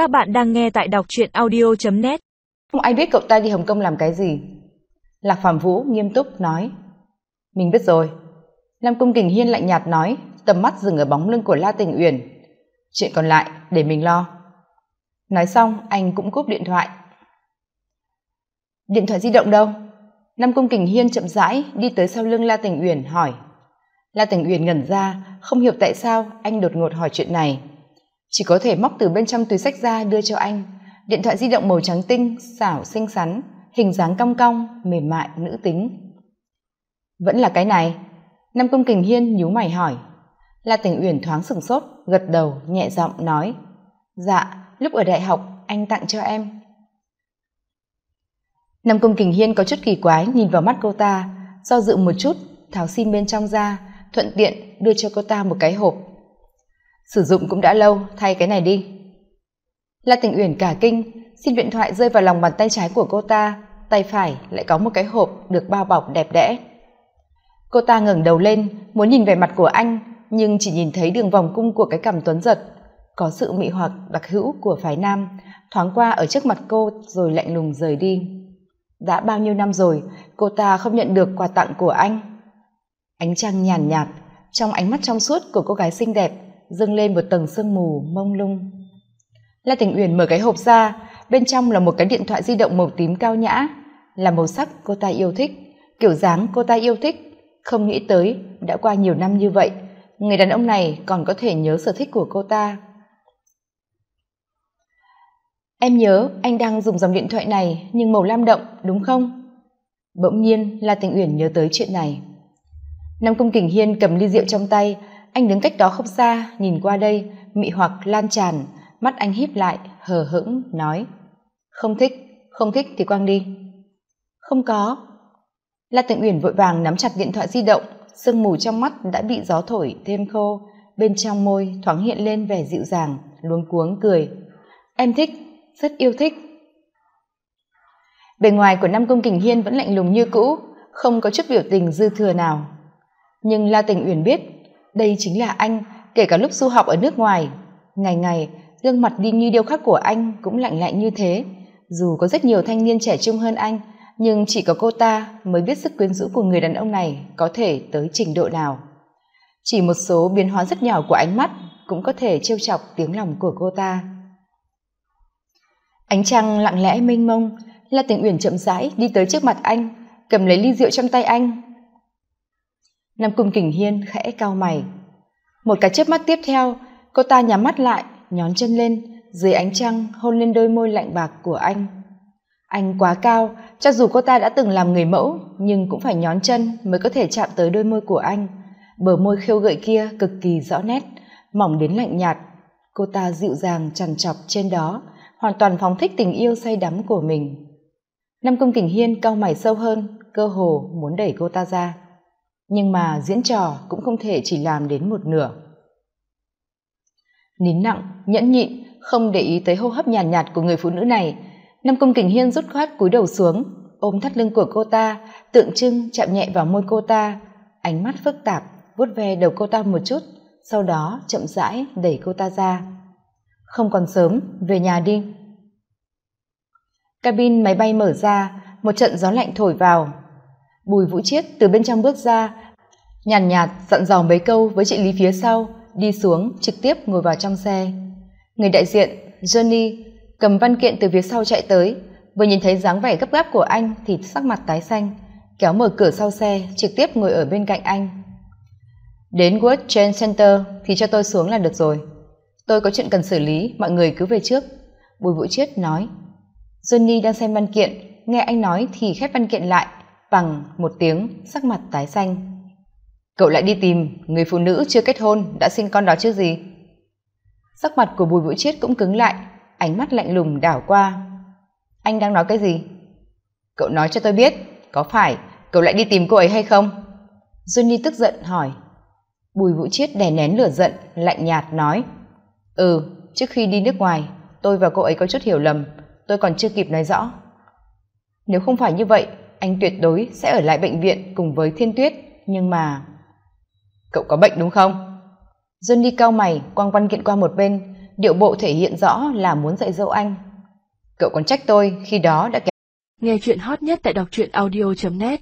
Các bạn đang nghe tại đọc truyện audio.net Không ai biết cậu ta đi Hồng Kông làm cái gì. Lạc Phạm Vũ nghiêm túc nói. Mình biết rồi. Nam Cung Kình Hiên lạnh nhạt nói, tầm mắt dừng ở bóng lưng của La Tình Uyển. Chuyện còn lại để mình lo. Nói xong, anh cũng cúp điện thoại. Điện thoại di động đâu? Nam Cung Kình Hiên chậm rãi đi tới sau lưng La Tình Uyển hỏi. La Tình Uyển ngẩn ra, không hiểu tại sao anh đột ngột hỏi chuyện này. Chỉ có thể móc từ bên trong túi sách ra đưa cho anh. Điện thoại di động màu trắng tinh, xảo xinh xắn, hình dáng cong cong, mềm mại, nữ tính. Vẫn là cái này. Nam công Kình Hiên nhíu mày hỏi. La Tình Uyển thoáng sửng sốt, gật đầu, nhẹ giọng nói. Dạ, lúc ở đại học anh tặng cho em. Nam công Kình Hiên có chút kỳ quái nhìn vào mắt cô ta, do dự một chút, tháo sim bên trong ra, thuận tiện đưa cho cô ta một cái hộp. Sử dụng cũng đã lâu, thay cái này đi. La Tình Uyển cả kinh, xin điện thoại rơi vào lòng bàn tay trái của cô ta, tay phải lại có một cái hộp được bao bọc đẹp đẽ. Cô ta ngẩng đầu lên, muốn nhìn vẻ mặt của anh, nhưng chỉ nhìn thấy đường vòng cung của cái cằm tuấn giật, có sự mị hoặc đặc hữu của phái nam, thoáng qua ở trước mặt cô rồi lạnh lùng rời đi. Đã bao nhiêu năm rồi, cô ta không nhận được quà tặng của anh. Ánh trăng nhàn nhạt, trong ánh mắt trong suốt của cô gái xinh đẹp, dâng lên một tầng sương mù mông lung. La Tình Uyển mở cái hộp ra, bên trong là một cái điện thoại di động màu tím cao nhã, là màu sắc cô ta yêu thích, kiểu dáng cô ta yêu thích. Không nghĩ tới, đã qua nhiều năm như vậy, người đàn ông này còn có thể nhớ sở thích của cô ta. Em nhớ anh đang dùng dòng điện thoại này nhưng màu lam động, đúng không? Bỗng nhiên La Tình Uyển nhớ tới chuyện này. Nam Cung Kình Hiên cầm ly rượu trong tay, anh đứng cách đó không xa, nhìn qua đây, mị hoặc lan tràn, mắt anh híp lại, hờ hững, nói. Không thích, không thích thì quăng đi. Không có. La Tịnh Uyển vội vàng nắm chặt điện thoại di động, sương mù trong mắt đã bị gió thổi thêm khô, bên trong môi thoáng hiện lên vẻ dịu dàng, luống cuống cười. Em thích, rất yêu thích. Bề ngoài của Nam công Kình Hiên vẫn lạnh lùng như cũ, không có chút biểu tình dư thừa nào. Nhưng La Tình Uyển biết, đây chính là anh, kể cả lúc du học ở nước ngoài. Ngày ngày, gương mặt đi như điêu khắc của anh cũng lạnh lạnh như thế. Dù có rất nhiều thanh niên trẻ trung hơn anh, nhưng chỉ có cô ta mới biết sức quyến rũ của người đàn ông này có thể tới trình độ nào. Chỉ một số biến hóa rất nhỏ của ánh mắt cũng có thể trêu chọc tiếng lòng của cô ta. Ánh trăng lặng lẽ mênh mông, La Tình Uyển chậm rãi đi tới trước mặt anh, cầm lấy ly rượu trong tay anh. Nam Cung Kình Hiên khẽ cao mày. Một cái chớp mắt tiếp theo, cô ta nhắm mắt lại, nhón chân lên, dưới ánh trăng hôn lên đôi môi lạnh bạc của anh. Anh quá cao, cho dù cô ta đã từng làm người mẫu, nhưng cũng phải nhón chân mới có thể chạm tới đôi môi của anh. Bờ môi khiêu gợi kia cực kỳ rõ nét, mỏng đến lạnh nhạt. Cô ta dịu dàng trằn trọc trên đó, hoàn toàn phóng thích tình yêu say đắm của mình. Nam Cung Kình Hiên cau mày sâu hơn, cơ hồ muốn đẩy cô ta ra. Nhưng mà diễn trò cũng không thể chỉ làm đến một nửa. Nín nặng, nhẫn nhịn, không để ý tới hô hấp nhàn nhạt, nhạt của người phụ nữ này, Nam Cung Kình Hiên rút khoát cúi đầu xuống, ôm thắt lưng của cô ta, tượng trưng chạm nhẹ vào môi cô ta, ánh mắt phức tạp, vuốt ve đầu cô ta một chút, sau đó chậm rãi đẩy cô ta ra. Không còn sớm, về nhà đi. Cabin máy bay mở ra, một trận gió lạnh thổi vào. Bùi Vũ Chiết từ bên trong bước ra, nhàn nhạt, nhạt dặn dò mấy câu với chị Lý phía sau, đi xuống trực tiếp ngồi vào trong xe. Người đại diện, Johnny, cầm văn kiện từ phía sau chạy tới, vừa nhìn thấy dáng vẻ gấp gáp của anh thì sắc mặt tái xanh, kéo mở cửa sau xe, trực tiếp ngồi ở bên cạnh anh. Đến World Trade Center thì cho tôi xuống là được rồi. Tôi có chuyện cần xử lý, mọi người cứ về trước. Bùi Vũ Chiết nói. Johnny đang xem văn kiện, nghe anh nói thì khép văn kiện lại, bằng một tiếng, sắc mặt tái xanh. Cậu lại đi tìm người phụ nữ chưa kết hôn, đã sinh con đó chứ gì? Sắc mặt của Bùi Vũ Chiết cũng cứng lại, ánh mắt lạnh lùng đảo qua. Anh đang nói cái gì? Cậu nói cho tôi biết, có phải cậu lại đi tìm cô ấy hay không? Johnny tức giận hỏi. Bùi Vũ Chiết đè nén lửa giận, lạnh nhạt nói. Ừ, trước khi đi nước ngoài, tôi và cô ấy có chút hiểu lầm, tôi còn chưa kịp nói rõ. Nếu không phải như vậy, anh tuyệt đối sẽ ở lại bệnh viện cùng với Thiên Tuyết, nhưng mà... Cậu có bệnh đúng không? Johnny cao mày, quăng văn kiện qua một bên, điệu bộ thể hiện rõ là muốn dạy dỗ anh cậu còn trách tôi khi đó đã kéo nghe chuyện hot nhất tại đọc truyện audio net